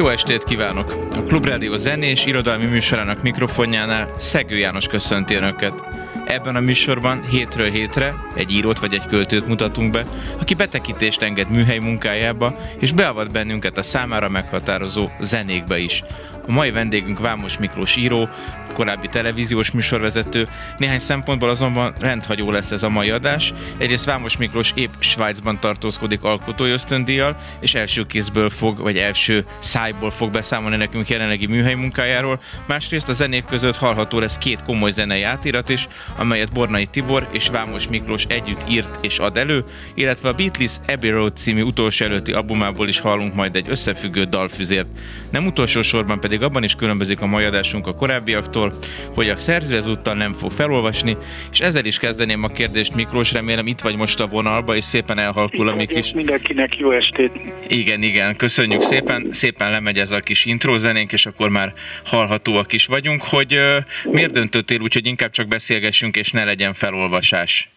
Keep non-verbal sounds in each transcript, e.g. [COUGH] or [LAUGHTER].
Jó estét kívánok! A Klubrádió zenés irodalmi műsorának mikrofonjánál Szegő János köszönti Önöket. Ebben a műsorban hétről hétre egy írót vagy egy költőt mutatunk be, aki betekintést enged műhely munkájába, és beavat bennünket a számára meghatározó zenékbe is. A mai vendégünk Vámos Miklós író, korábbi televíziós műsorvezető, néhány szempontból azonban rendhagyó lesz ez a mai adás. Egyrészt Vámos Miklós épp Svájcban tartózkodik alkotói ösztöndíjjal, és első kézből fog, vagy első szájból fog beszámolni nekünk jelenlegi műhely munkájáról. Másrészt a zenék között hallható lesz két komoly zenei átirat is, amelyet Bornai Tibor és Vámos Miklós együtt írt és ad elő, illetve a Beatles Abbey Road című utolsó előtti albumából is hallunk majd egy összefüggő dalfüzért. Nem utolsó sorban pedig abban is különbözik a mai adásunk a korábbiaktól, hogy a szerző ezúttal nem fog felolvasni, és ezzel is kezdeném a kérdést, Miklós, remélem itt vagy most a vonalba, és szépen elhalkul a mi kis... Mindenkinek jó estét. Igen, igen, köszönjük szépen, szépen lemegy ez a kis intro zenénk, és akkor már hallhatóak is vagyunk, hogy uh, miért döntöttél úgy, hogy inkább csak beszélgessünk, és ne legyen felolvasás?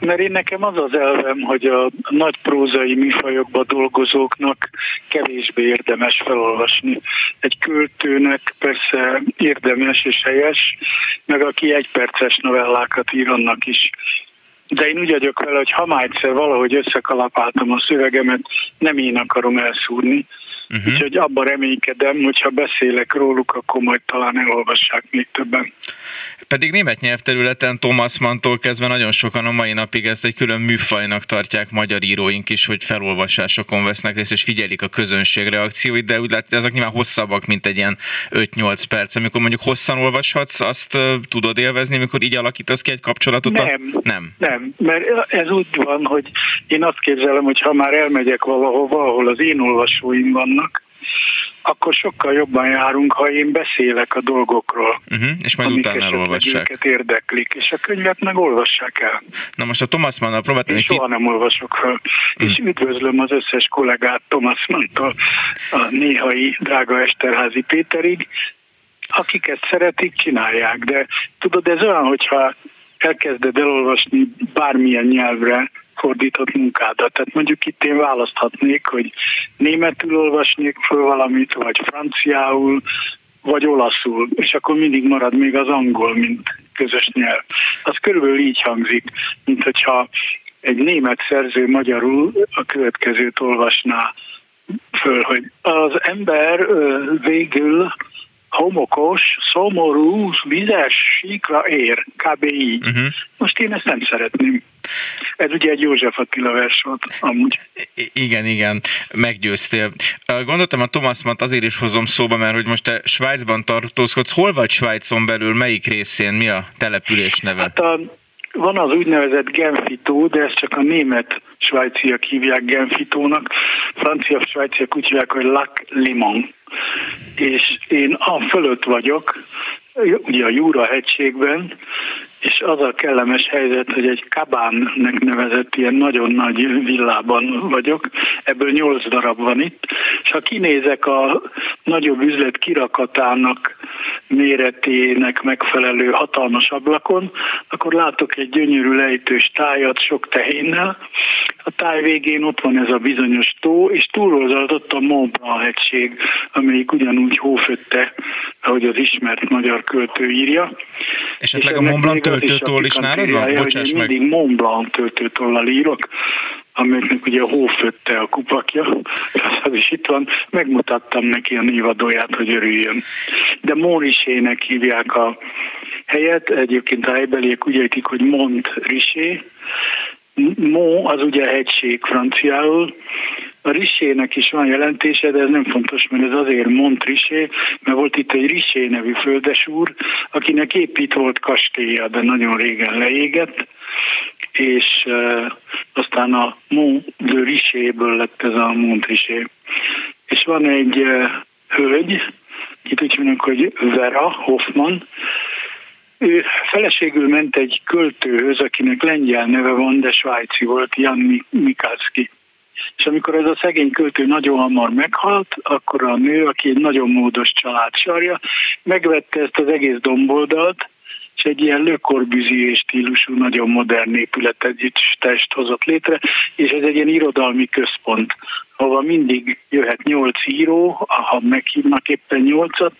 Mert én nekem az az elvem, hogy a nagy prózai műfajokban dolgozóknak kevésbé érdemes felolvasni. Egy költőnek persze érdemes és helyes, meg aki egyperces novellákat ír, annak is de én úgy vagyok vele, hogy ha már egyszer valahogy összekalapáltam a szövegemet, nem én akarom elszúrni, Uh-huh. Úgyhogy abban reménykedem, hogyha beszélek róluk, akkor majd talán elolvassák még többen. Pedig német nyelvterületen Thomas Mantól kezdve nagyon sokan a mai napig ezt egy külön műfajnak tartják magyar íróink is, hogy felolvasásokon vesznek részt, és figyelik a közönség reakcióit, de úgy látja, ezek nyilván hosszabbak, mint egy ilyen 5-8 perc. Amikor mondjuk hosszan olvashatsz, azt tudod élvezni, amikor így alakítasz ki egy kapcsolatot? Nem, a... nem. Nem, mert ez úgy van, hogy én azt képzelem, hogy ha már elmegyek valahova, ahol az én olvasóim vannak, akkor sokkal jobban járunk, ha én beszélek a dolgokról. Uh-huh, és majd utána elolvassák. Őket érdeklik, és a könyvet meg olvassák el. Na most a Thomas Mann-nal próbáltam... Én soha nem olvasok fel. Uh-huh. És üdvözlöm az összes kollégát Thomas Mann-tól, a néhai drága Esterházi Péterig, akik ezt szeretik, csinálják. De tudod, ez olyan, hogyha elkezded elolvasni bármilyen nyelvre, fordított munkádat. Tehát mondjuk itt én választhatnék, hogy németül olvasnék föl valamit, vagy franciául, vagy olaszul, és akkor mindig marad még az angol, mint közös nyelv. Az körülbelül így hangzik, mint hogyha egy német szerző magyarul a következőt olvasná föl, hogy az ember végül homokos, szomorú, vizes síkra ér, kb. így. Uh-huh. Most én ezt nem szeretném. Ez ugye egy József Attila vers volt, amúgy. Igen, igen, meggyőztél. Gondoltam a Thomas Matt azért is hozom szóba, mert hogy most te Svájcban tartózkodsz. Hol vagy Svájcon belül, melyik részén, mi a település neve? Hát a, van az úgynevezett Genfitó, de ezt csak a német svájciak hívják Genfitónak, francia svájciak úgy hívják, hogy Lac Limon. És én a fölött vagyok, ugye a Júra hegységben, és az a kellemes helyzet, hogy egy kabánnek nevezett ilyen nagyon nagy villában vagyok, ebből nyolc darab van itt, és ha kinézek a nagyobb üzlet kirakatának méretének megfelelő hatalmas ablakon, akkor látok egy gyönyörű lejtős tájat sok tehénnel. A táj végén ott van ez a bizonyos tó, és túloldalt ott a Mont Blanc hegység, amelyik ugyanúgy hófötte, ahogy az ismert magyar költő írja. Esetleg a Mont Blanc töltőtoll is nálad van? Bocsáss meg. Mindig Mont Blanc töltőtollal írok, amelyeknek ugye a hófötte a kupakja, [LAUGHS] az is itt van, megmutattam neki a névadóját, hogy örüljön. De Morisének hívják a helyet, egyébként a helybeliek úgy értik, hogy Mont Risé, Mo az ugye hegység franciául, a Risének is van jelentése, de ez nem fontos, mert ez azért Mont Risé, mert volt itt egy Risé nevű földesúr, akinek épp volt kastélya, de nagyon régen leégett, és uh, aztán a Mont de Riché-ből lett ez a Mont Riché. és van egy hölgy, itt úgy mondjuk, hogy Vera Hoffman, ő feleségül ment egy költőhöz, akinek lengyel neve van, de svájci volt, Jan Mikalski. És amikor ez a szegény költő nagyon hamar meghalt, akkor a nő, aki egy nagyon módos család sarja, megvette ezt az egész domboldalt, és egy ilyen Le Corbusier stílusú, nagyon modern épületet test hozott létre, és ez egy ilyen irodalmi központ, ahova mindig jöhet nyolc író, ha meghívnak éppen nyolcat,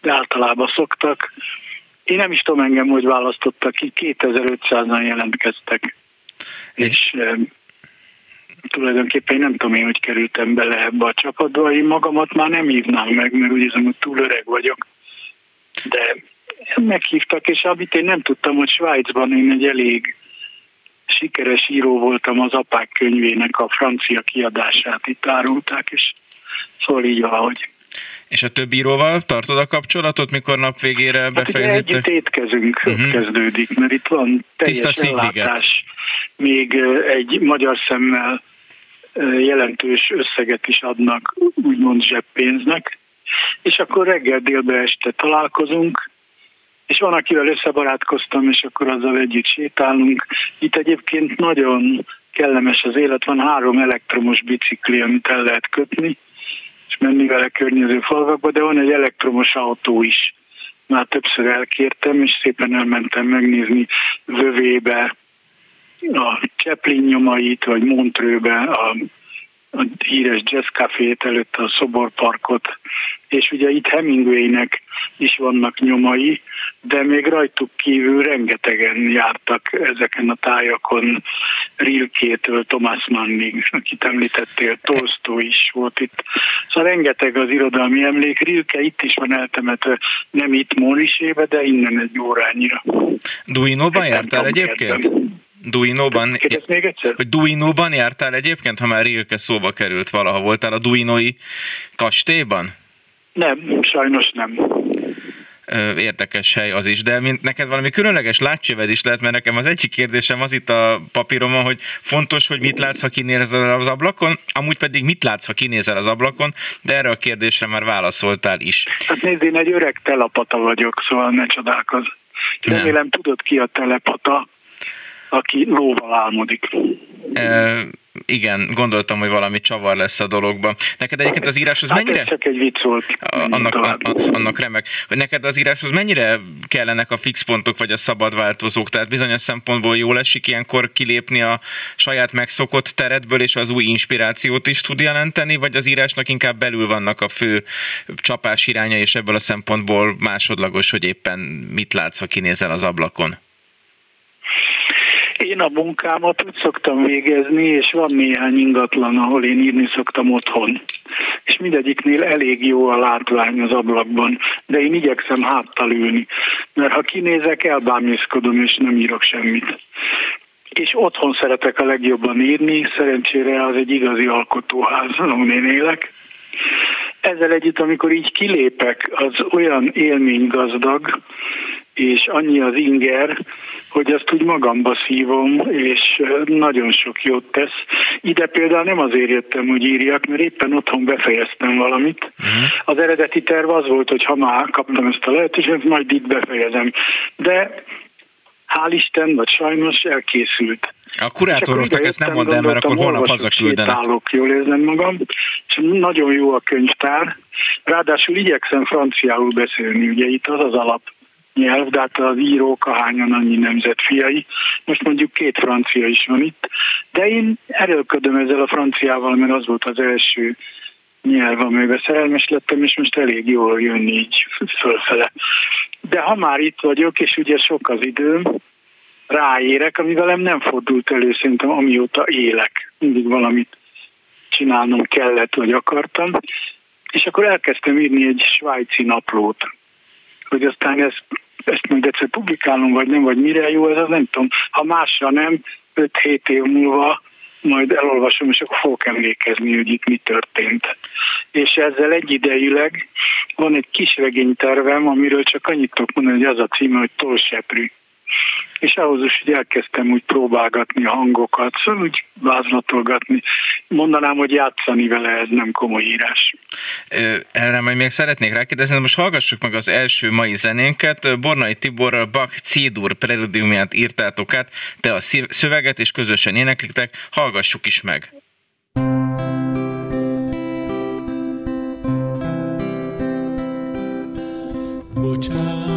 de általában szoktak. Én nem is tudom engem, hogy választottak ki, 2500-an jelentkeztek. És tulajdonképpen nem tudom én, hogy kerültem bele ebbe a csapatba, én magamat már nem hívnám meg, mert úgy hiszem, hogy túl öreg vagyok. De meghívtak, és amit én nem tudtam, hogy Svájcban én egy elég sikeres író voltam az apák könyvének a francia kiadását itt árulták, és szóval így valahogy. És a többi íróval tartod a kapcsolatot, mikor nap végére befejezitek? Hát együtt étkezünk, uh-huh. kezdődik, mert itt van teljes ellátás, még egy magyar szemmel jelentős összeget is adnak, úgymond zseppénznek, és akkor reggel délbe este találkozunk, és van, akivel összebarátkoztam, és akkor azzal együtt sétálunk. Itt egyébként nagyon kellemes az élet, van három elektromos bicikli, amit el lehet kötni, és menni vele környező falvakba, de van egy elektromos autó is. Már többször elkértem, és szépen elmentem megnézni Vövébe a Chaplin nyomait, vagy Montrőbe a a híres jazz cafét előtt a szoborparkot, és ugye itt Hemingwaynek is vannak nyomai, de még rajtuk kívül rengetegen jártak ezeken a tájakon, Rilkétől Thomas Mannig, akit említettél, Tolstó is volt itt. Szóval rengeteg az irodalmi emlék. Rilke itt is van eltemetve, nem itt Mórisébe, de innen egy órányira. Duinóban jártál egyébként? Kérdem. Duinóban, még egyszer? hogy Duinóban jártál egyébként, ha már Rilke szóba került valaha, voltál a Duinói kastélyban? Nem, sajnos nem. Érdekes hely az is, de mint neked valami különleges látcsöved is lehet, mert nekem az egyik kérdésem az itt a papíromon, hogy fontos, hogy mit látsz, ha kinézel az ablakon, amúgy pedig mit látsz, ha kinézel az ablakon, de erre a kérdésre már válaszoltál is. Hát nézd, én egy öreg telepata vagyok, szóval ne csodálkozz. Remélem tudod ki a telepata, aki lóval álmodik. E, igen, gondoltam, hogy valami csavar lesz a dologban. Neked egyébként az íráshoz hát mennyire... Csak egy vicc volt. Annak, a, annak remek. Neked az íráshoz mennyire kellenek a fixpontok vagy a szabad változók? Tehát bizonyos szempontból jól esik ilyenkor kilépni a saját megszokott teredből, és az új inspirációt is tud jelenteni, vagy az írásnak inkább belül vannak a fő csapás iránya, és ebből a szempontból másodlagos, hogy éppen mit látsz, ha kinézel az ablakon? Én a munkámat úgy szoktam végezni, és van néhány ingatlan, ahol én írni szoktam otthon. És mindegyiknél elég jó a látvány az ablakban, de én igyekszem háttal ülni, mert ha kinézek, elbámészkodom, és nem írok semmit. És otthon szeretek a legjobban írni, szerencsére az egy igazi alkotóház, ahol én élek. Ezzel együtt, amikor így kilépek, az olyan élménygazdag, és annyi az inger, hogy ezt úgy magamba szívom, és nagyon sok jót tesz. Ide például nem azért jöttem, hogy írjak, mert éppen otthon befejeztem valamit. Uh-huh. Az eredeti terv az volt, hogy ha már kaptam ezt a lehetőséget, majd itt befejezem. De hál' Isten, vagy sajnos elkészült. A kurátoroknak ezt nem mondd el, mert akkor holnap hazaküldenek. Sétálok, jól érzem magam, és nagyon jó a könyvtár. Ráadásul igyekszem franciául beszélni, ugye itt az az alap nyelv, de hát az írók ahányan annyi nemzet fiai. Most mondjuk két francia is van itt, de én erőlködöm ezzel a franciával, mert az volt az első nyelv, amiben szerelmes lettem, és most elég jól jön így fölfele. De ha már itt vagyok, és ugye sok az időm, ráérek, ami velem nem fordult elő szerintem, amióta élek. Mindig valamit csinálnom kellett, vagy akartam. És akkor elkezdtem írni egy svájci naplót, hogy aztán ezt, ezt majd egyszer publikálom, vagy nem, vagy mire jó, ez az nem tudom. Ha másra nem, 5-7 év múlva majd elolvasom, és akkor fogok emlékezni, hogy itt mi történt. És ezzel egyidejűleg van egy kis regénytervem, amiről csak annyit tudok mondani, hogy az a címe, hogy Tolseprű. És ahhoz is hogy elkezdtem úgy próbálgatni a hangokat, szóval úgy vázlatolgatni, mondanám, hogy játszani vele, ez nem komoly írás. Erre majd még szeretnék rákérdezni, de most hallgassuk meg az első mai zenénket. Bornai Tibor Bach C-dur preludiumját írtátok át, te a szöveget és közösen éneklitek, hallgassuk is meg. Bocsánat,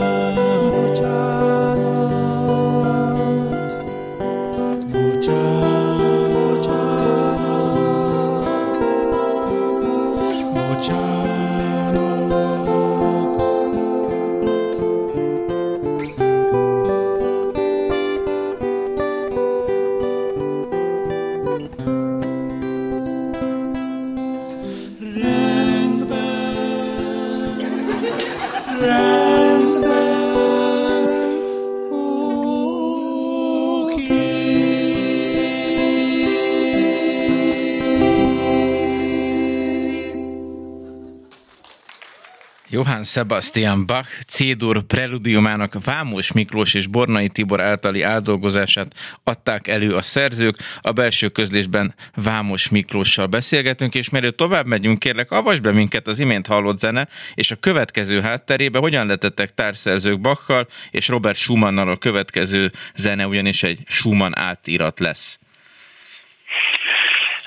Lord. Sebastian Bach C-dur preludiumának Vámos Miklós és Bornai Tibor általi áldolgozását adták elő a szerzők. A belső közlésben Vámos Miklóssal beszélgetünk, és mielőtt tovább megyünk, kérlek, avasd be minket az imént hallott zene, és a következő hátterébe hogyan letettek társszerzők Bachal és Robert Schumannal a következő zene, ugyanis egy Schumann átírat lesz.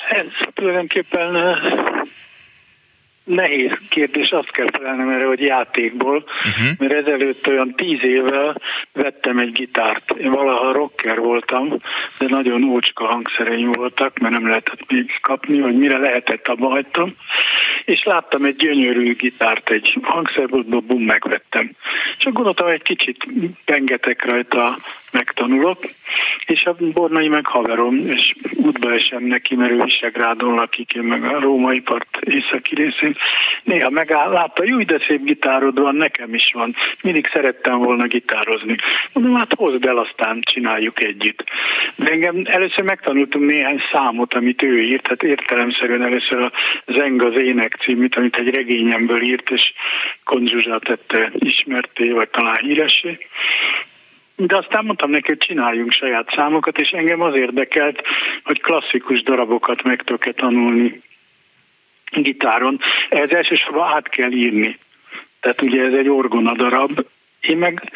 Ez tulajdonképpen nehéz kérdés, azt kell felelnem erre, hogy játékból, uh-huh. mert ezelőtt olyan tíz évvel vettem egy gitárt. Én valaha rocker voltam, de nagyon ócska hangszereim voltak, mert nem lehetett még kapni, vagy mire lehetett, abba hagytam. És láttam egy gyönyörű gitárt, egy hangszerboltból, bum, megvettem. Csak gondoltam, egy kicsit pengetek rajta, megtanulok, és a Bornai meg haverom, és útba esem neki, mert ő Visegrádon lakik, én meg a római part északi részén. Néha megáll, látta, jó, de szép gitárod van, nekem is van. Mindig szerettem volna gitározni. Mondom, hát hozd el, aztán csináljuk együtt. De engem először megtanultunk néhány számot, amit ő írt, hát értelemszerűen először a Zeng az ének címűt, amit egy regényemből írt, és Konzsuzsa tette ismerté, vagy talán híressé. De aztán mondtam neki, hogy csináljunk saját számokat, és engem az érdekelt, hogy klasszikus darabokat meg tudok tanulni gitáron. Ez elsősorban át kell írni. Tehát ugye ez egy orgona darab. Én meg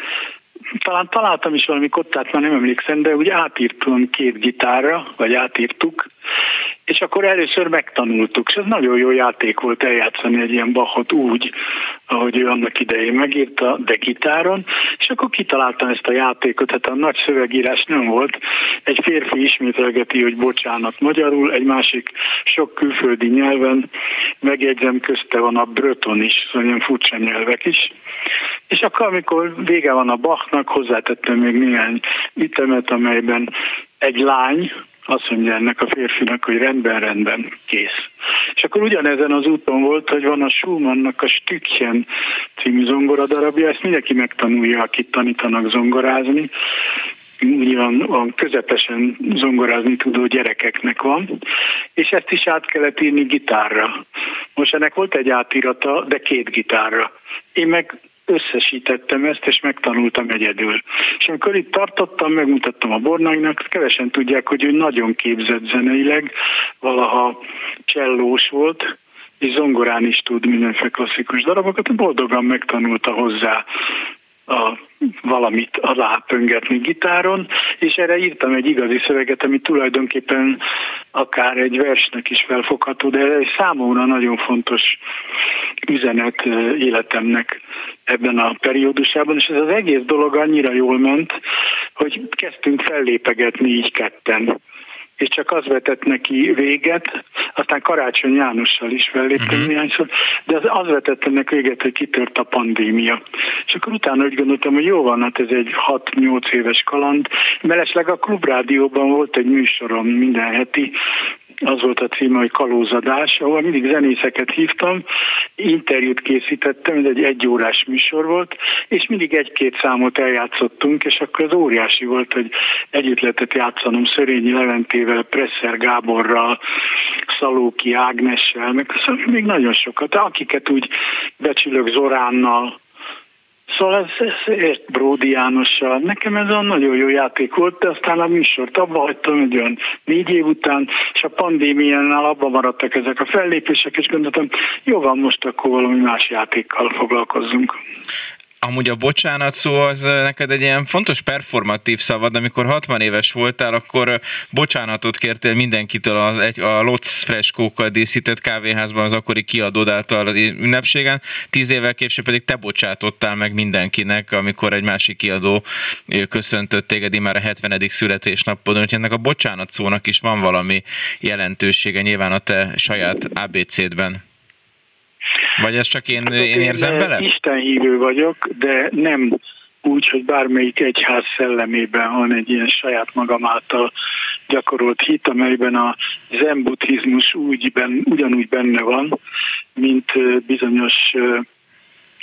talán találtam is valami kottát, már nem emlékszem, de úgy átírtam két gitárra, vagy átírtuk, és akkor először megtanultuk, és ez nagyon jó játék volt eljátszani egy ilyen Bachot úgy, ahogy ő annak idején megírta, de gitáron, és akkor kitaláltam ezt a játékot, hát a nagy szövegírás nem volt. Egy férfi ismételgeti, hogy bocsánat magyarul, egy másik sok külföldi nyelven, megjegyzem, közte van a bröton is, szóval ilyen furcsa nyelvek is. És akkor, amikor vége van a Bachnak, hozzátettem még néhány ütemet, amelyben egy lány, azt mondja ennek a férfinak, hogy rendben, rendben, kész. És akkor ugyanezen az úton volt, hogy van a Schumannnak a Stückchen című zongoradarabja, ezt mindenki megtanulja, akit tanítanak zongorázni, nyilván a közepesen zongorázni tudó gyerekeknek van, és ezt is át kellett írni gitárra. Most ennek volt egy átírata, de két gitárra. Én meg összesítettem ezt, és megtanultam egyedül. És amikor itt tartottam, megmutattam a Bornainak, kevesen tudják, hogy ő nagyon képzett zeneileg, valaha csellós volt, és zongorán is tud mindenféle klasszikus darabokat, boldogan megtanulta hozzá a, valamit alápöngetni gitáron, és erre írtam egy igazi szöveget, ami tulajdonképpen akár egy versnek is felfogható, de egy számomra nagyon fontos üzenet életemnek ebben a periódusában, és ez az egész dolog annyira jól ment, hogy kezdtünk fellépegetni így ketten és csak az vetett neki véget, aztán Karácsony Jánossal is felléptem uh-huh. néhányszor, de az, az vetett ennek véget, hogy kitört a pandémia. És akkor utána úgy gondoltam, hogy jó van, hát ez egy 6-8 éves kaland. Mellesleg a Klubrádióban volt egy műsorom minden heti, az volt a címe, hogy Kalózadás, ahol mindig zenészeket hívtam, interjút készítettem, ez egy egyórás műsor volt, és mindig egy-két számot eljátszottunk, és akkor az óriási volt, hogy együtt lehetett játszanom Szörényi Leventével, Presser Gáborral, Szalóki Ágnessel, meg szóval még nagyon sokat, akiket úgy becsülök Zoránnal, Szóval ez, ez ért Bródi Jánossal. Nekem ez a nagyon jó játék volt, de aztán a műsort abba hagytam egy olyan négy év után, és a pandémiánál abba maradtak ezek a fellépések, és gondoltam, jó van, most akkor valami más játékkal foglalkozzunk. Amúgy a bocsánat szó az neked egy ilyen fontos performatív szavad, amikor 60 éves voltál, akkor bocsánatot kértél mindenkitől a, egy, a Lotz freskókkal díszített kávéházban az akkori kiadód által ünnepségen, tíz évvel később pedig te bocsátottál meg mindenkinek, amikor egy másik kiadó köszöntött téged már a 70. születésnapodon, hogy ennek a bocsánat szónak is van valami jelentősége nyilván a te saját ABC-dben. Vagy ez csak én, hát, én érzem bele? Isten hívő vagyok, de nem úgy, hogy bármelyik egyház szellemében van egy ilyen saját magam által gyakorolt hit, amelyben a zen buddhizmus úgy ben, ugyanúgy benne van, mint bizonyos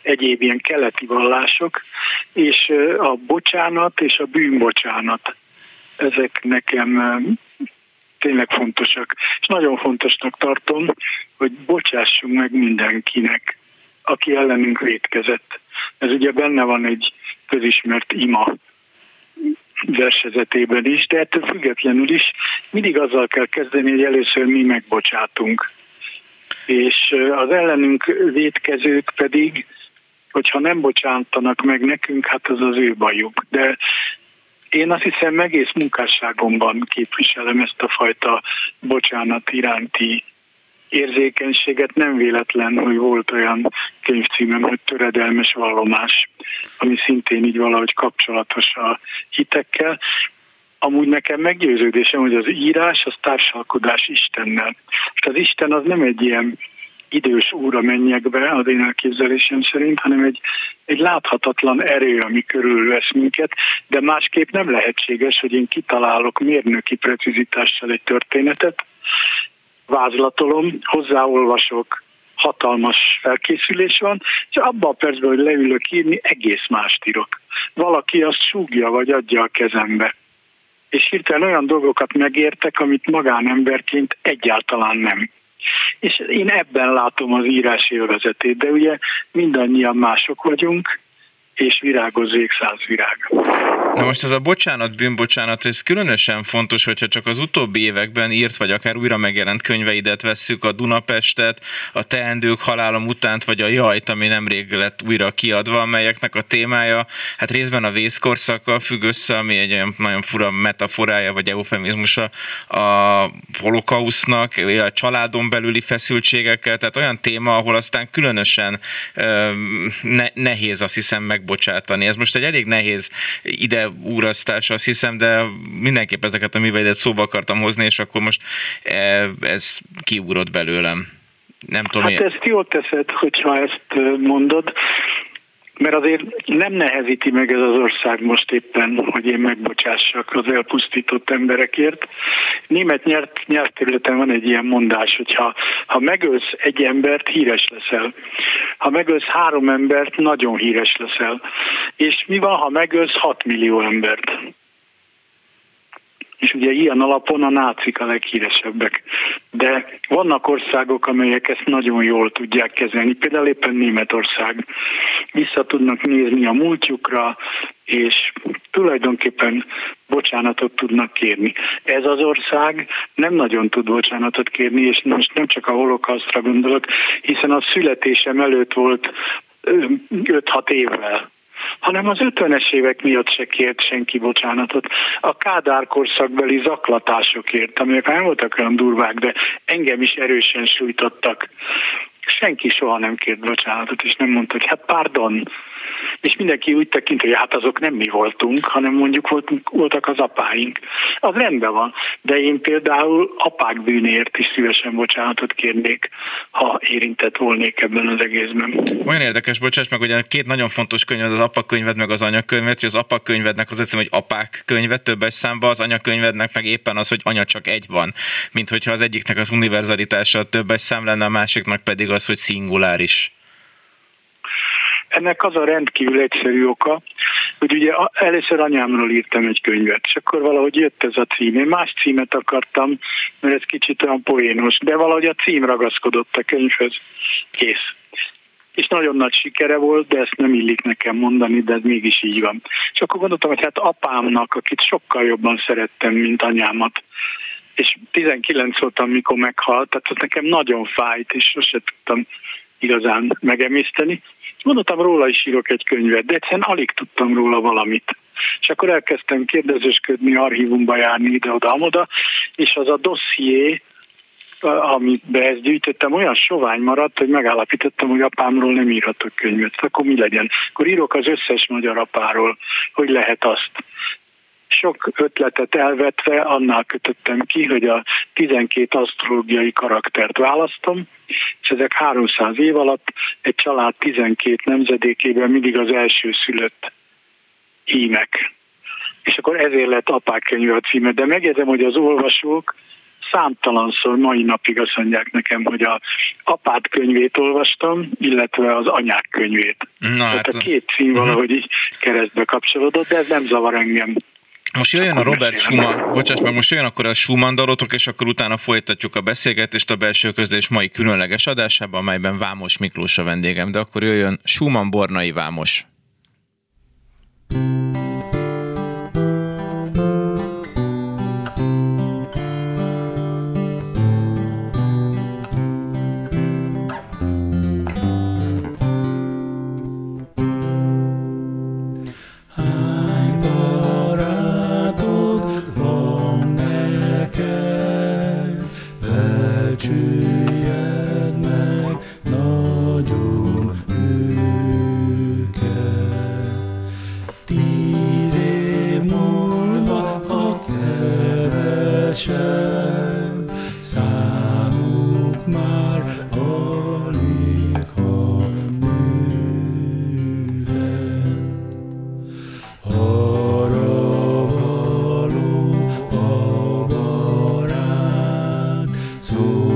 egyéb ilyen keleti vallások, és a bocsánat és a bűnbocsánat, ezek nekem tényleg fontosak. És nagyon fontosnak tartom, hogy bocsássunk meg mindenkinek, aki ellenünk vétkezett. Ez ugye benne van egy közismert ima versezetében is, de ettől függetlenül is mindig azzal kell kezdeni, hogy először mi megbocsátunk. És az ellenünk vétkezők pedig, hogyha nem bocsátanak meg nekünk, hát az az ő bajuk. De én azt hiszem egész munkásságomban képviselem ezt a fajta bocsánat iránti érzékenységet. Nem véletlen, hogy volt olyan könyvcímem, hogy töredelmes vallomás, ami szintén így valahogy kapcsolatos a hitekkel. Amúgy nekem meggyőződésem, hogy az írás az társalkodás Istennel. És az Isten az nem egy ilyen idős úra menjek be az én elképzelésem szerint, hanem egy, egy láthatatlan erő, ami körülvesz minket, de másképp nem lehetséges, hogy én kitalálok mérnöki precizitással egy történetet, vázlatolom, hozzáolvasok, hatalmas felkészülés van, és abban a percben, hogy leülök írni, egész mást írok. Valaki azt súgja, vagy adja a kezembe. És hirtelen olyan dolgokat megértek, amit magánemberként egyáltalán nem. És én ebben látom az írás élvezetét, de ugye mindannyian mások vagyunk, és virágozzék száz virág. Na most ez a bocsánat, bűnbocsánat, ez különösen fontos, hogyha csak az utóbbi években írt, vagy akár újra megjelent könyveidet vesszük, a Dunapestet, a Teendők halálom utánt, vagy a Jajt, ami nemrég lett újra kiadva, amelyeknek a témája, hát részben a vészkorszakkal függ össze, ami egy olyan nagyon fura metaforája, vagy eufemizmusa a holokausznak, a családon belüli feszültségekkel, tehát olyan téma, ahol aztán különösen ne, nehéz azt hiszem meg megbocsátani. Ez most egy elég nehéz ide úrasztás, azt hiszem, de mindenképp ezeket a műveidet szóba akartam hozni, és akkor most e, ez kiúrott belőlem. Nem tudom, hát ezt jól teszed, hogyha ezt mondod mert azért nem nehezíti meg ez az ország most éppen, hogy én megbocsássak az elpusztított emberekért. Német nyert, nyelvterületen van egy ilyen mondás, hogy ha, ha megölsz egy embert, híres leszel. Ha megölsz három embert, nagyon híres leszel. És mi van, ha megölsz 6 millió embert? És ugye ilyen alapon a nácik a leghíresebbek. De vannak országok, amelyek ezt nagyon jól tudják kezelni, például éppen Németország. Vissza tudnak nézni a múltjukra, és tulajdonképpen bocsánatot tudnak kérni. Ez az ország nem nagyon tud bocsánatot kérni, és most nem csak a holokausztra gondolok, hiszen a születésem előtt volt 5-6 évvel hanem az 50-es évek miatt se kért senki bocsánatot. A Kádár korszakbeli zaklatásokért, amelyek nem voltak olyan durvák, de engem is erősen sújtottak. Senki soha nem kért bocsánatot, és nem mondta, hogy hát pardon, és mindenki úgy tekint, hogy hát azok nem mi voltunk, hanem mondjuk voltak az apáink. Az rendben van, de én például apák bűnért is szívesen bocsánatot kérnék, ha érintett volnék ebben az egészben. Olyan érdekes, bocsáss meg, hogy a két nagyon fontos könyv, az apakönyved meg az anyakönyved, hogy az apakönyvednek az egyszerűen, hogy apák könyve többes számba, az anyakönyvednek meg éppen az, hogy anya csak egy van. Mint hogyha az egyiknek az univerzalitása többes szám lenne, a másiknak pedig az, hogy szinguláris. Ennek az a rendkívül egyszerű oka, hogy ugye először anyámról írtam egy könyvet, és akkor valahogy jött ez a cím. Én más címet akartam, mert ez kicsit olyan poénos, de valahogy a cím ragaszkodott a könyvhöz. Kész. És nagyon nagy sikere volt, de ezt nem illik nekem mondani, de ez mégis így van. És akkor gondoltam, hogy hát apámnak, akit sokkal jobban szerettem, mint anyámat, és 19 voltam, mikor meghalt, tehát az nekem nagyon fájt, és sose tudtam igazán megemészteni. Mondottam róla is írok egy könyvet, de egyszerűen alig tudtam róla valamit. És akkor elkezdtem kérdezősködni, archívumba járni ide-oda-amoda, és az a dosszié, amit be ezt gyűjtöttem, olyan sovány maradt, hogy megállapítottam, hogy apámról nem írhatok könyvet. Akkor mi legyen? Akkor írok az összes magyar apáról, hogy lehet azt sok ötletet elvetve annál kötöttem ki, hogy a 12 asztrológiai karaktert választom, és ezek 300 év alatt egy család 12 nemzedékében mindig az első szülött hímek. És akkor ezért lett apák könyve a címe. De megjegyzem, hogy az olvasók számtalanszor mai napig azt mondják nekem, hogy a apát könyvét olvastam, illetve az anyák könyvét. Na, Tehát hát, a két cím uh-huh. valahogy így keresztbe kapcsolódott, de ez nem zavar engem. Most jöjjön a Robert Schumann, bocsáss meg, most jöjjön akkor a Schumann dalotok, és akkor utána folytatjuk a beszélgetést a belső közlés mai különleges adásában, amelyben Vámos Miklós a vendégem, de akkor jöjjön Schumann Bornai Vámos. meg Jesus.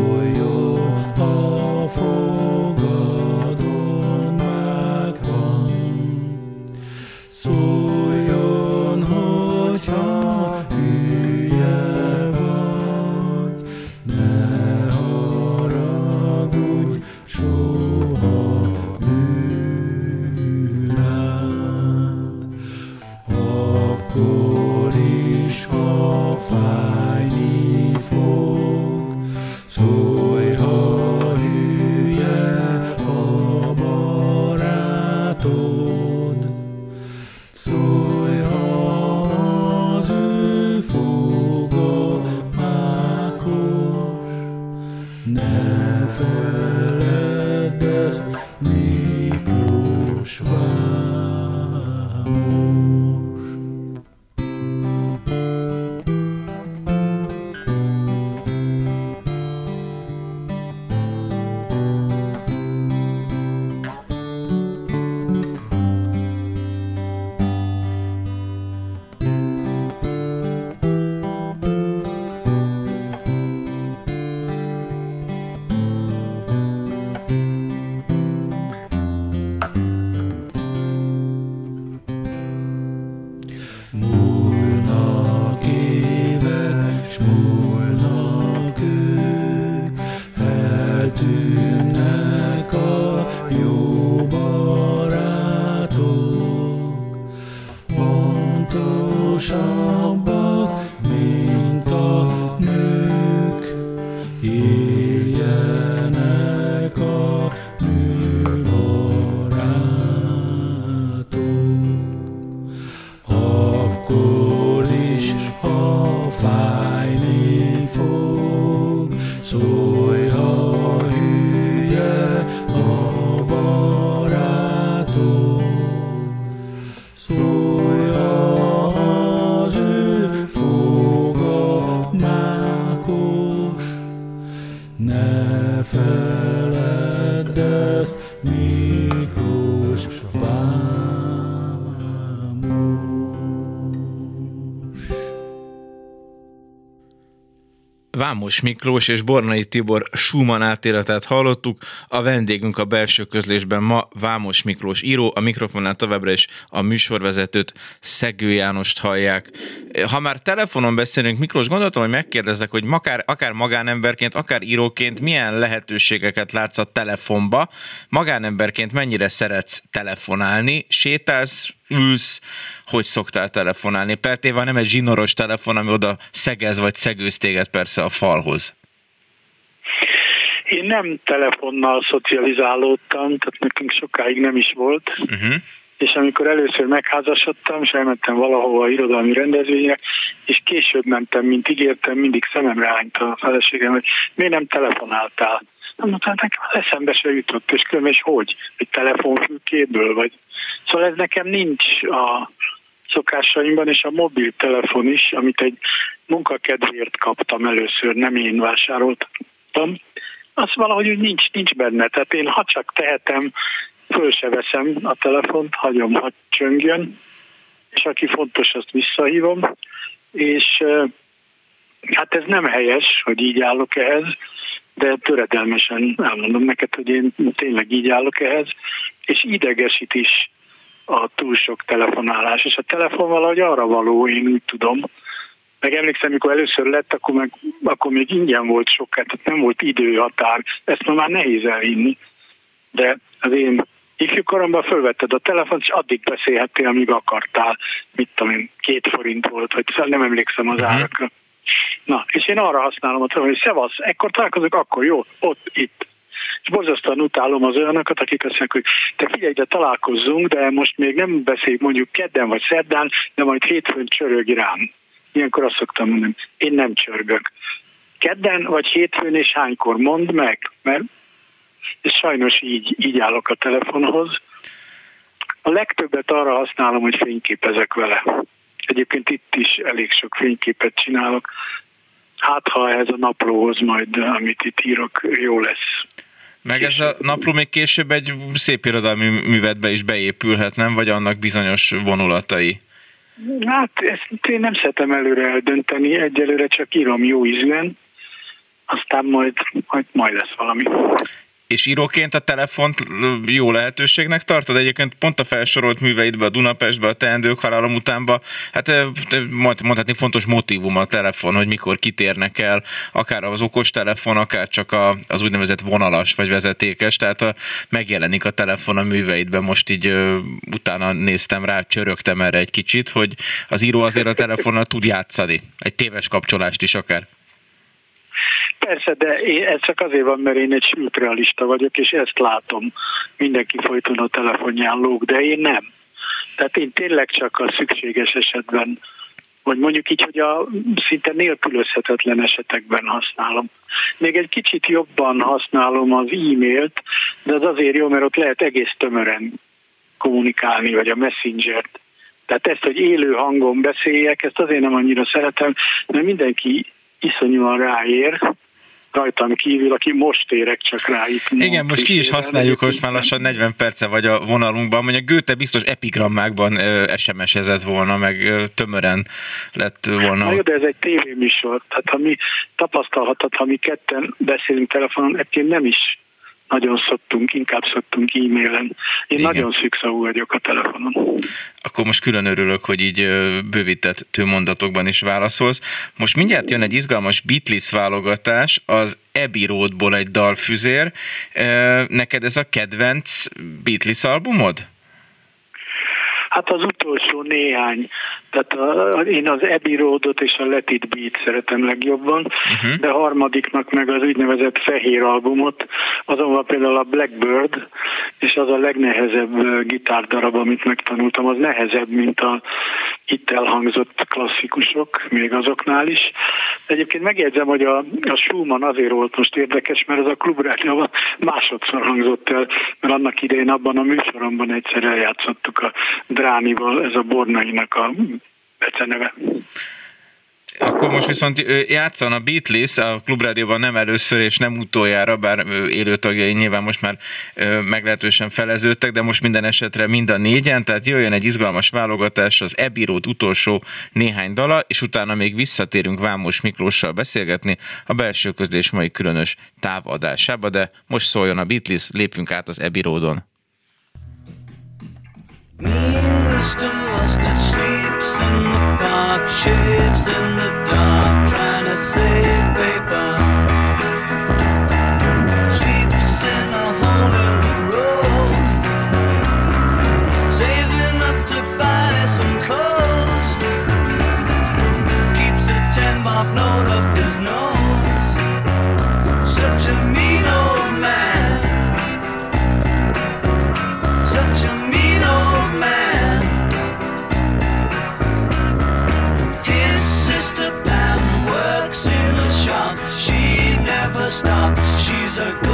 路上。Vámos Miklós és Bornai Tibor Schumann átéletet hallottuk. A vendégünk a belső közlésben ma Vámos Miklós író, a mikrofonnál továbbra is a műsorvezetőt Szegő Jánost hallják. Ha már telefonon beszélünk, Miklós, gondoltam, hogy megkérdezlek, hogy akár, akár magánemberként, akár íróként milyen lehetőségeket látsz a telefonba. Magánemberként mennyire szeretsz telefonálni? Sétálsz, ülsz, hogy szoktál telefonálni. Pertével nem egy zsinoros telefon, ami oda szegez vagy szegőz téged persze a falhoz. Én nem telefonnal szocializálódtam, tehát nekünk sokáig nem is volt. Uh-huh. És amikor először megházasodtam, és elmentem valahova irodalmi rendezvényre, és később mentem, mint ígértem, mindig szememre állt a feleségem, hogy miért nem telefonáltál. Mondtam, hát nekem eszembe se jutott, és különben is hogy? Egy telefonfülkéből, vagy... Szóval ez nekem nincs a szokásaimban, és a mobiltelefon is, amit egy munkakedvéért kaptam először, nem én vásároltam, az valahogy úgy nincs, nincs benne. Tehát én ha csak tehetem, föl se veszem a telefont, hagyom, ha csöngjön, és aki fontos, azt visszahívom, és hát ez nem helyes, hogy így állok ehhez, de töredelmesen elmondom neked, hogy én tényleg így állok ehhez, és idegesít is a túl sok telefonálás, és a telefon valahogy arra való, én úgy tudom. Meg emlékszem, amikor először lett, akkor, meg, akkor még ingyen volt sokat, tehát nem volt időhatár, ezt ma már nehéz elvinni, de az én ifjúkoromban fölvetted a telefont, és addig beszélhettél, amíg akartál, mit tudom én, két forint volt, vagy szóval nem emlékszem az uh-huh. árakra. Na, és én arra használom a telefon, hogy szevasz, ekkor találkozok, akkor jó, ott, itt. És borzasztóan utálom az olyanokat, akik azt mondják, hogy te figyelj, de találkozzunk, de most még nem beszéljük mondjuk kedden vagy szerdán, de majd hétfőn csörög rám. Ilyenkor azt szoktam mondani, én nem csörgök. Kedden vagy hétfőn és hánykor? Mondd meg, mert és sajnos így, így állok a telefonhoz. A legtöbbet arra használom, hogy fényképezek vele. Egyébként itt is elég sok fényképet csinálok. Hát, ha ez a naplóhoz majd, amit itt írok, jó lesz. Meg ez a napló még később egy szép irodalmi művetbe is beépülhet, nem? Vagy annak bizonyos vonulatai? Hát ezt én nem szeretem előre eldönteni, egyelőre csak írom jó ízben, aztán majd, majd, majd lesz valami. És íróként a telefont jó lehetőségnek tartod? Egyébként pont a felsorolt műveidbe, a Dunapestbe, a teendők halálom utánba, hát mondhatni fontos motivum a telefon, hogy mikor kitérnek el, akár az okos telefon, akár csak a, az úgynevezett vonalas vagy vezetékes, tehát a, megjelenik a telefon a műveidben, most így utána néztem rá, csörögtem erre egy kicsit, hogy az író azért a telefonnal tud játszani, egy téves kapcsolást is akár. Persze, de én, ez csak azért van, mert én egy sült realista vagyok, és ezt látom. Mindenki folyton a telefonján lóg, de én nem. Tehát én tényleg csak a szükséges esetben, vagy mondjuk így, hogy a szinte nélkülözhetetlen esetekben használom. Még egy kicsit jobban használom az e-mailt, de az azért jó, mert ott lehet egész tömören kommunikálni, vagy a messenger-t Tehát ezt, hogy élő hangon beszéljek, ezt azért nem annyira szeretem, mert mindenki iszonyúan ráér, rajtam kívül, aki most érek csak rá itt. Igen, most ki is használjuk, most már lassan 40 perce vagy a vonalunkban. Mondjuk Göte biztos epigrammákban SMS-ezett volna, meg tömören lett volna. Na jó, de ez egy tévéműsor. Tehát ha mi tapasztalhatod, ha mi ketten beszélünk telefonon, egyébként nem is nagyon szoktunk, inkább szoktunk e-mailen. Én Igen. nagyon szükszavú vagyok a telefonon. Akkor most külön örülök, hogy így bővített mondatokban is válaszolsz. Most mindjárt jön egy izgalmas Beatles válogatás, az Abbey Roadból egy dalfüzér. Neked ez a kedvenc Beatles albumod? Hát az utolsó néhány, tehát a, én az Abbey Roadot és a Let It Beat szeretem legjobban, uh-huh. de harmadiknak meg az úgynevezett fehér albumot, azon van például a Blackbird, és az a legnehezebb gitárdarab, amit megtanultam, az nehezebb, mint a itt elhangzott klasszikusok, még azoknál is. Egyébként megjegyzem, hogy a, a Schumann azért volt most érdekes, mert ez a klubrádióban másodszor hangzott el, mert annak idején abban a műsoromban egyszer eljátszottuk a Dránival, ez a Bornainak a beceneve. Akkor most viszont játszan a Beatles a Klubrádióban nem először és nem utoljára, bár élő tagjai nyilván most már meglehetősen feleződtek, de most minden esetre mind a négyen, tehát jöjjön egy izgalmas válogatás az Ebirót utolsó néhány dala, és utána még visszatérünk Vámos Miklóssal beszélgetni a belső közlés mai különös távadásába, de most szóljon a Beatles, lépjünk át az and Mr. parked ships in the dark, trying to save. stop. She's a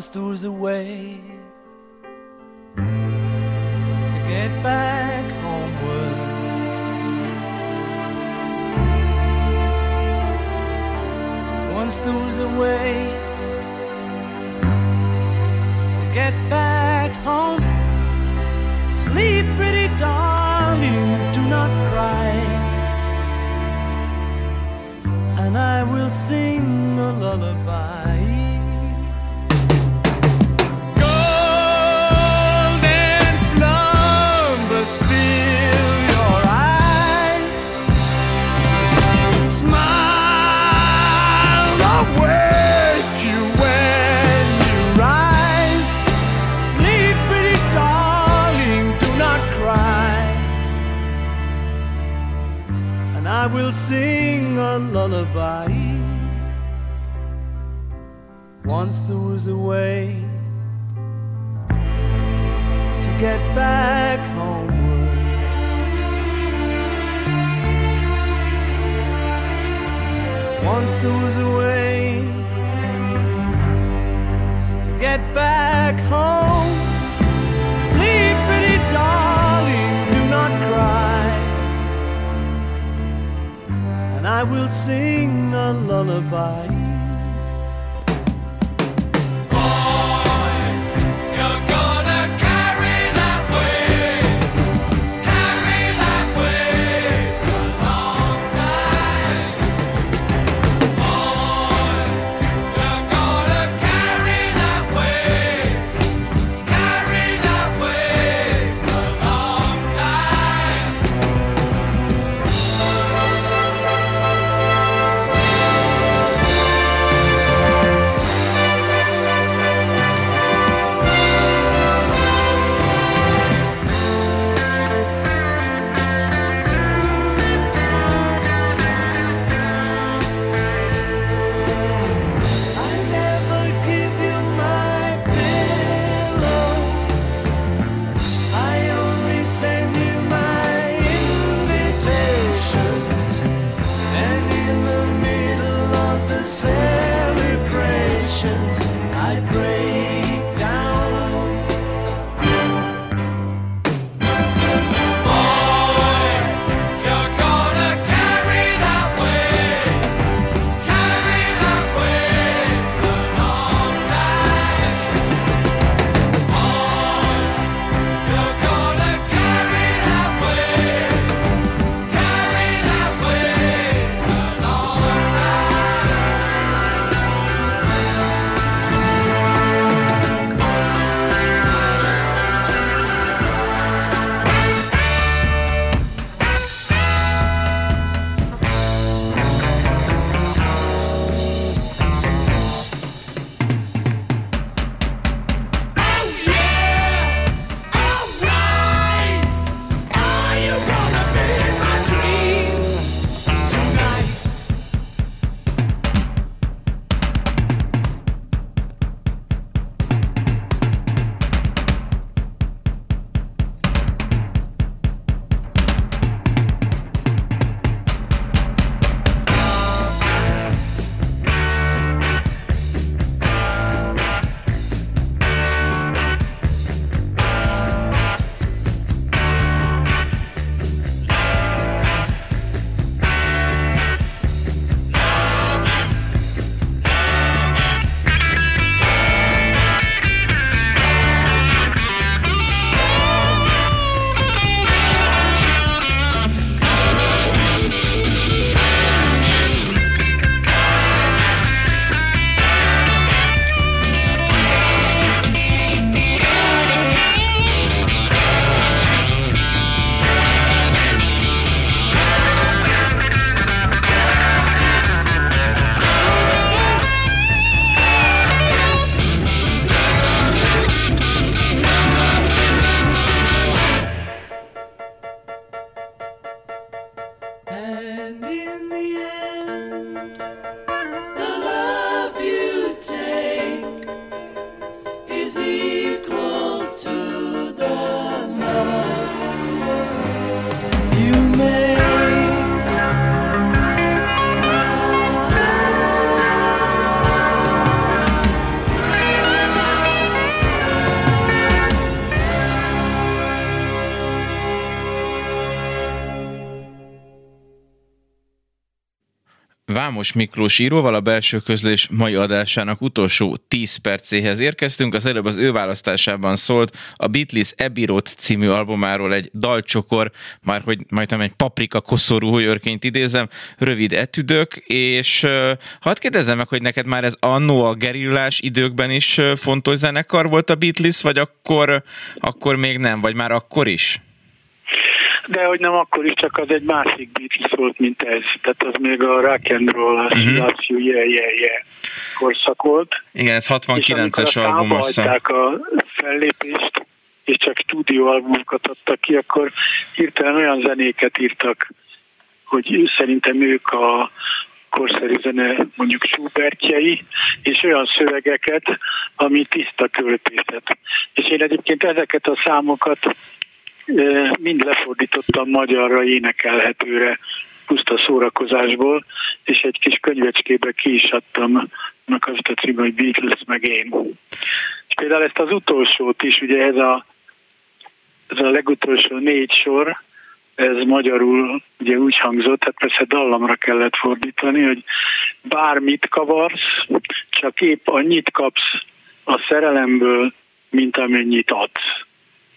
Once there was a way to get back homeward. Once there was a way to get back home. Sleep, pretty darling, do not cry. And I will sing a lullaby. Sing a lullaby. Once there was a way to get back homeward. Once there was a way to get back home. Sleep, pretty darling, And I will sing a lullaby. Vámos Miklós íróval a belső közlés mai adásának utolsó 10 percéhez érkeztünk. Az előbb az ő választásában szólt a Beatles Abbey Road című albumáról egy dalcsokor, már hogy majdnem egy paprika koszorú örként idézem, rövid etüdök, és uh, hadd kérdezzem meg, hogy neked már ez annó a gerillás időkben is fontos zenekar volt a Beatles, vagy akkor, akkor még nem, vagy már akkor is? De hogy nem akkor is, csak az egy másik Beatles volt, mint ez. Tehát az még a rock and roll, a Mhm. uh-huh. yeah, yeah, yeah korszak volt. Igen, ez és amikor 69-es a album, hagyták a fellépést, és csak stúdióalbumokat adtak ki, akkor hirtelen olyan zenéket írtak, hogy szerintem ők a korszerű zene mondjuk Schubertjei, és olyan szövegeket, ami tiszta költészet. És én egyébként ezeket a számokat mind lefordítottam magyarra, énekelhetőre, puszta szórakozásból, és egy kis könyvecskébe ki is adtam, annak az a cím, hogy Beatles meg én. És például ezt az utolsót is, ugye ez a, ez a legutolsó négy sor, ez magyarul ugye úgy hangzott, hát persze dallamra kellett fordítani, hogy bármit kavarsz, csak épp annyit kapsz a szerelemből, mint amennyit adsz.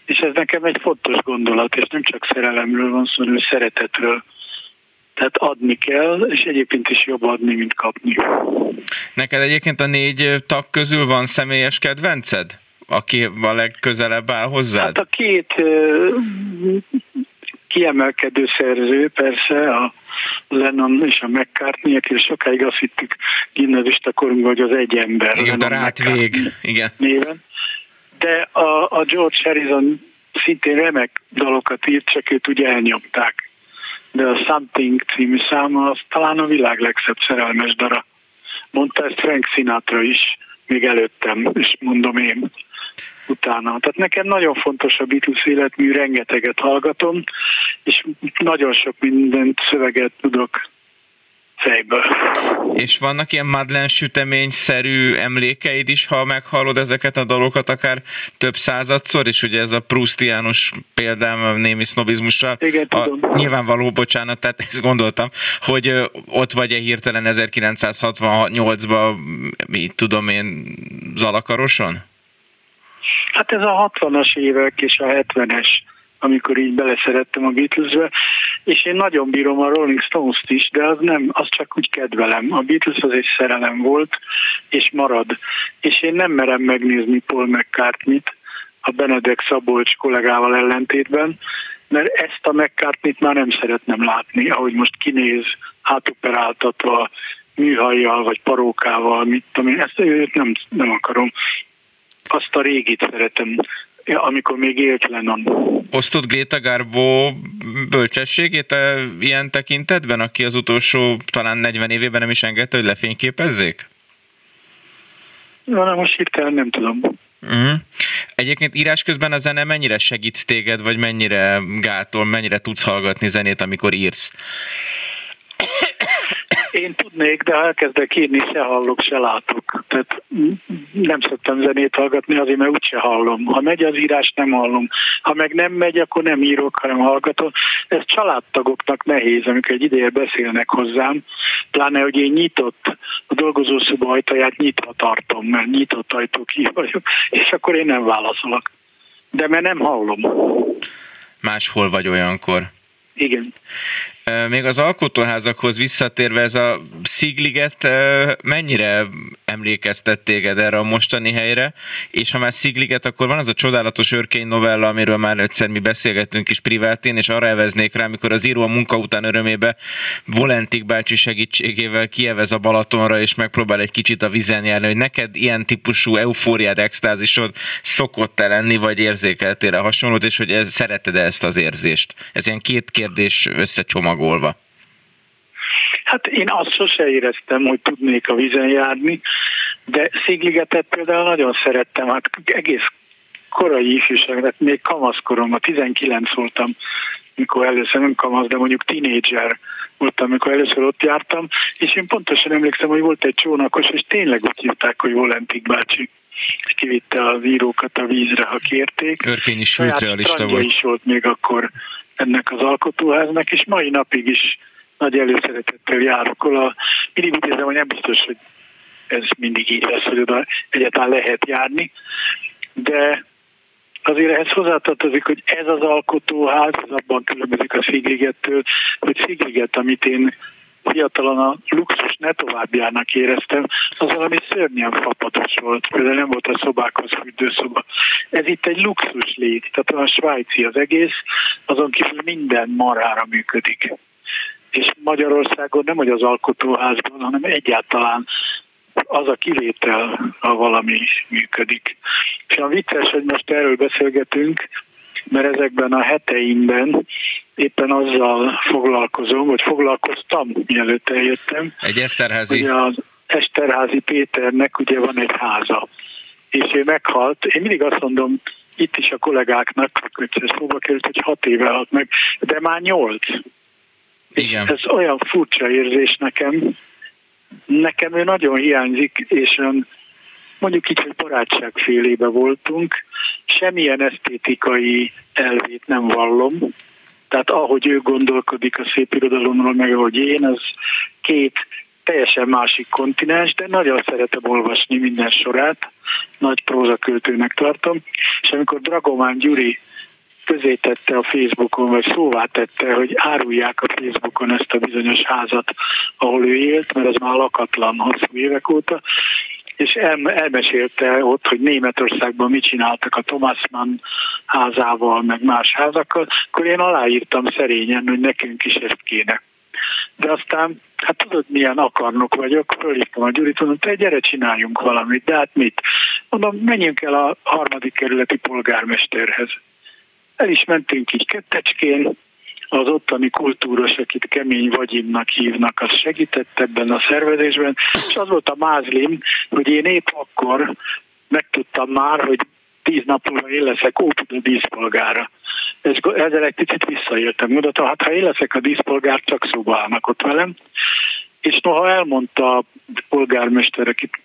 És ez nekem egy fontos gondolat, és nem csak szerelemről van szó, hanem szeretetről. Tehát adni kell, és egyébként is jobb adni, mint kapni. Neked egyébként a négy tag közül van személyes kedvenced? Aki a legközelebb áll hozzád? Hát a két kiemelkedő szerző, persze, a Lennon és a McCartney, akik sokáig azt hittük gimnazista korunkban, hogy az egy ember. Igen, Lennon rátvég. McCartney Igen. néven. De a, a George Harrison szintén remek dalokat írt, csak őt ugye elnyomták. De a Something című száma az talán a világ legszebb szerelmes dara. Mondta ezt Frank Sinatra is, még előttem, és mondom én utána. Tehát nekem nagyon fontos a Beatles életmű, rengeteget hallgatom, és nagyon sok mindent szöveget tudok fejből. És vannak ilyen Madeleine sütemény-szerű emlékeid is, ha meghallod ezeket a dalokat akár több századszor, és ugye ez a prusztiánus példám a némi sznobizmussal. Igen, a, tudom. nyilvánvaló, bocsánat, tehát ezt gondoltam, hogy ott vagy-e hirtelen 1968-ban, mit tudom én, Zalakaroson? Hát ez a 60-as évek és a 70-es, amikor így beleszerettem a Beatlesbe, és én nagyon bírom a Rolling Stones-t is, de az nem, az csak úgy kedvelem. A Beatles az egy szerelem volt, és marad. És én nem merem megnézni Paul McCartney-t, a Benedek Szabolcs kollégával ellentétben, mert ezt a McCartney-t már nem szeretném látni, ahogy most kinéz, átuperáltatva, műhajjal vagy parókával, mit tudom én, ezt őt nem, nem akarom. Azt a régit szeretem, amikor még élt Lennon. Osztott Greta Garbo bölcsességét e, ilyen tekintetben, aki az utolsó talán 40 évében nem is engedte, hogy lefényképezzék? Na, na most hirtelen nem tudom. Uh-huh. Egyébként írás közben a zene mennyire segít téged, vagy mennyire gátol, mennyire tudsz hallgatni zenét, amikor írsz? Én tudnék, de ha elkezdek írni, se hallok, se látok. Tehát nem szoktam zenét hallgatni, azért mert úgyse hallom. Ha megy az írás, nem hallom. Ha meg nem megy, akkor nem írok, hanem hallgatom. Ez családtagoknak nehéz, amikor egy ideje beszélnek hozzám, pláne, hogy én nyitott, a dolgozószoba ajtaját nyitva tartom, mert nyitott ajtó ki vagyok, és akkor én nem válaszolok. De mert nem hallom. Máshol vagy olyankor. Igen. Még az alkotóházakhoz visszatérve, ez a Szigliget mennyire emlékeztet téged erre a mostani helyre? És ha már Szigliget, akkor van az a csodálatos örkény novella, amiről már egyszer mi beszélgettünk is privátén, és arra eveznék rá, amikor az író a munka után örömébe Volentik bácsi segítségével kievez a Balatonra, és megpróbál egy kicsit a vizen járni, hogy neked ilyen típusú eufóriád, extázisod szokott-e lenni, vagy érzékeltél hasonlót, és hogy ez, szereted-e ezt az érzést? Ez ilyen két kérdés összecsomagolva. Hát én azt sose éreztem, hogy tudnék a vízen járni, de Szigligetet például nagyon szerettem, hát egész korai ifjúság, tehát még kamaszkoromban, 19 voltam, mikor először nem kamasz, de mondjuk tinédzser voltam, amikor először ott jártam, és én pontosan emlékszem, hogy volt egy csónakos, és tényleg úgy hívták, hogy Volentik bácsi és kivitte az írókat a vízre, ha kérték. Örkény is sült realista volt. is volt még akkor ennek az alkotóháznak, és mai napig is nagy előszeretettel járok oda. Mindig úgy érzem, hogy nem biztos, hogy ez mindig így lesz, hogy oda egyáltalán lehet járni, de azért ehhez hozzátartozik, hogy ez az alkotóház, az abban különbözik a Szigrigettől, hogy Szigriget, amit én fiatalon a luxus ne továbbjának éreztem, az valami szörnyen fapados volt. Például nem volt a szobákhoz fürdőszoba. Ez itt egy luxus lét, tehát olyan svájci az egész, azon kívül minden marhára működik. És Magyarországon nem, hogy az alkotóházban, hanem egyáltalán az a kivétel, ha valami működik. És a vicces, hogy most erről beszélgetünk, mert ezekben a heteimben éppen azzal foglalkozom, vagy foglalkoztam, mielőtt eljöttem, Egy Eszterházi. hogy az Esterházi Péternek ugye van egy háza, és ő meghalt. Én mindig azt mondom, itt is a kollégáknak, hogy szóba került, hogy hat éve halt meg, de már nyolc. Igen. Ez olyan furcsa érzés nekem. Nekem ő nagyon hiányzik, és olyan, mondjuk így, hogy barátság félébe voltunk. Semmilyen esztétikai elvét nem vallom. Tehát ahogy ő gondolkodik a szép irodalomról, meg ahogy én, az két teljesen másik kontinens, de nagyon szeretem olvasni minden sorát. Nagy prózaköltőnek tartom. És amikor Dragomán Gyuri közé tette a Facebookon, vagy szóvá tette, hogy árulják a Facebookon ezt a bizonyos házat, ahol ő élt, mert az már lakatlan hosszú évek óta, és el, elmesélte ott, hogy Németországban mit csináltak a Thomas Mann házával, meg más házakkal, akkor én aláírtam szerényen, hogy nekünk is ezt kéne. De aztán, hát tudod, milyen akarnok vagyok, fölhívtam a Gyurit, mondom, te gyere, csináljunk valamit, de hát mit? Mondom, menjünk el a harmadik kerületi polgármesterhez. El is mentünk így kettecskén, az ottani kultúros, akit kemény vagyimnak hívnak, az segített ebben a szervezésben, és az volt a mázlim, hogy én épp akkor megtudtam már, hogy tíz nap múlva én leszek Óbuda díszpolgára. Ez, ezzel egy picit visszaéltem. Mondta, hát ha én leszek a díszpolgár, csak szóba állnak ott velem. És noha elmondta a polgármester, akit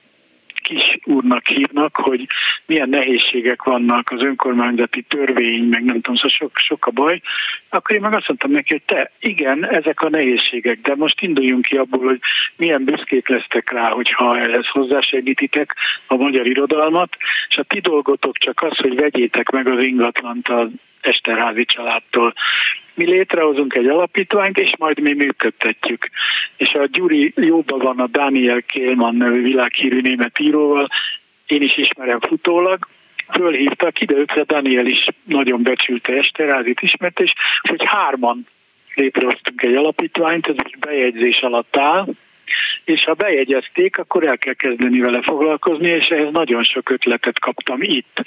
kis úrnak hívnak, hogy milyen nehézségek vannak az önkormányzati törvény, meg nem tudom, szóval sok, sok a baj, akkor én meg azt mondtam neki, hogy te, igen, ezek a nehézségek, de most induljunk ki abból, hogy milyen büszkék lesztek rá, hogyha ehhez hozzásegítitek a magyar irodalmat, és a ti dolgotok csak az, hogy vegyétek meg az ingatlant az Esterházi családtól. Mi létrehozunk egy alapítványt, és majd mi működtetjük. És a Gyuri jóban van a Daniel Kélman nevű világhírű német íróval, én is ismerem futólag, fölhívta, kiderült, hogy Daniel is nagyon becsülte Esterházit ismert, és hogy hárman létrehoztunk egy alapítványt, ez most bejegyzés alatt áll, és ha bejegyezték, akkor el kell kezdeni vele foglalkozni, és ehhez nagyon sok ötletet kaptam itt.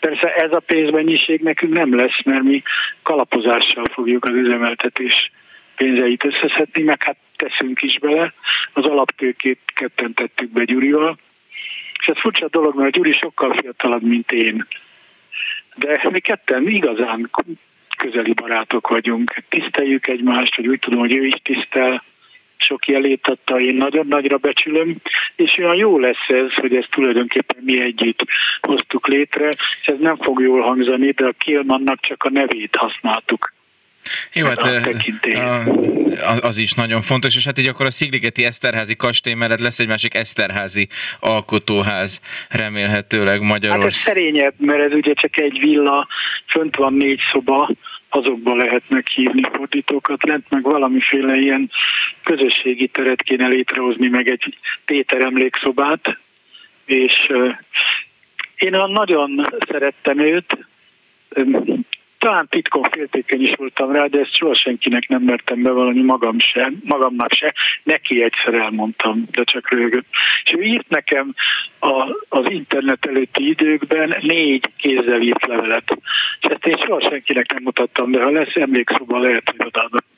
Persze ez a pénzmennyiség nekünk nem lesz, mert mi kalapozással fogjuk az üzemeltetés pénzeit összeszedni, meg hát teszünk is bele. Az alaptőkét ketten tettük be Gyurival, és ez furcsa dolog, mert Gyuri sokkal fiatalabb, mint én. De mi ketten igazán közeli barátok vagyunk. Tiszteljük egymást, hogy úgy tudom, hogy ő is tisztel, sok jelét adta, én nagyon nagyra becsülöm, és olyan jó lesz ez, hogy ezt tulajdonképpen mi együtt hoztuk létre, ez nem fog jól hangzani, de a Kielmannak csak a nevét használtuk. Jó, hát az, az is nagyon fontos, és hát így akkor a Szigligeti Eszterházi kastély mellett lesz egy másik Eszterházi alkotóház, remélhetőleg Hát ez Magyarország. szerényebb, mert ez ugye csak egy villa, fönt van négy szoba, azokba lehetnek hívni fordítókat, lent meg valamiféle ilyen közösségi teret kéne létrehozni, meg egy Péter emlékszobát, és én nagyon szerettem őt, talán titkon féltékeny is voltam rá, de ezt soha senkinek nem mertem bevallani magam se, magamnak se. Neki egyszer elmondtam, de csak rögött. És ő írt nekem a, az internet előtti időkben négy kézzel írt levelet. És ezt én soha senkinek nem mutattam, de ha lesz emlékszoba, lehet, hogy odaadok.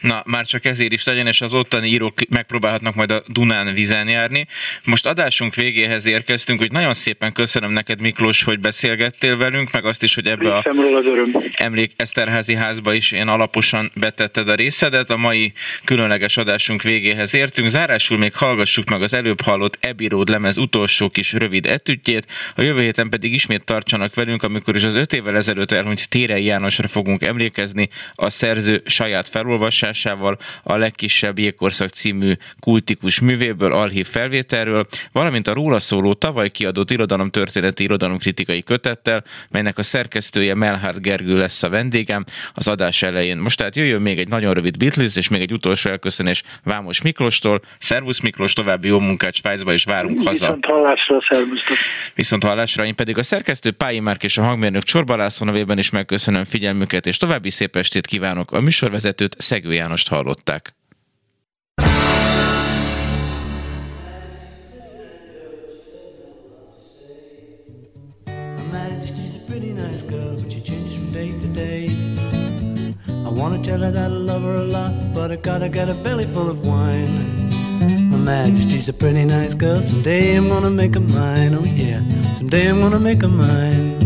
Na, már csak ezért is legyen, és az ottani írók megpróbálhatnak majd a Dunán vizen járni. Most adásunk végéhez érkeztünk, hogy nagyon szépen köszönöm neked, Miklós, hogy beszélgettél velünk, meg azt is, hogy ebbe a Részemről az öröm. emlék Eszterházi házba is én alaposan betetted a részedet. A mai különleges adásunk végéhez értünk. Zárásul még hallgassuk meg az előbb hallott Ebiród lemez utolsó kis rövid etütjét. A jövő héten pedig ismét tartsanak velünk, amikor is az öt évvel ezelőtt elhunyt Térei Jánosra fogunk emlékezni a szerző saját fel felolvasásával, a legkisebb jégkorszak című kultikus művéből, alhív felvételről, valamint a róla szóló tavaly kiadott irodalomtörténeti irodalomkritikai kötettel, melynek a szerkesztője Melhard Gergő lesz a vendégem az adás elején. Most tehát jöjjön még egy nagyon rövid Beatles, és még egy utolsó elköszönés Vámos Miklóstól. Szervusz Miklós, további jó munkát Svájcba, és várunk haza. Viszont hallásra, szervusztok. Viszont hallásra, én pedig a szerkesztő Pályi Márk és a hangmérnök Csorba László nevében is megköszönöm figyelmüket, és további szép estét kívánok. A műsorvezetőt Szegő Jánost hallották. Wanna tell her that I love her a lot, but I gotta get a belly full of wine. Her Majesty's a pretty nice girl, someday I'm gonna make her mine, oh yeah, someday I'm gonna make her mine.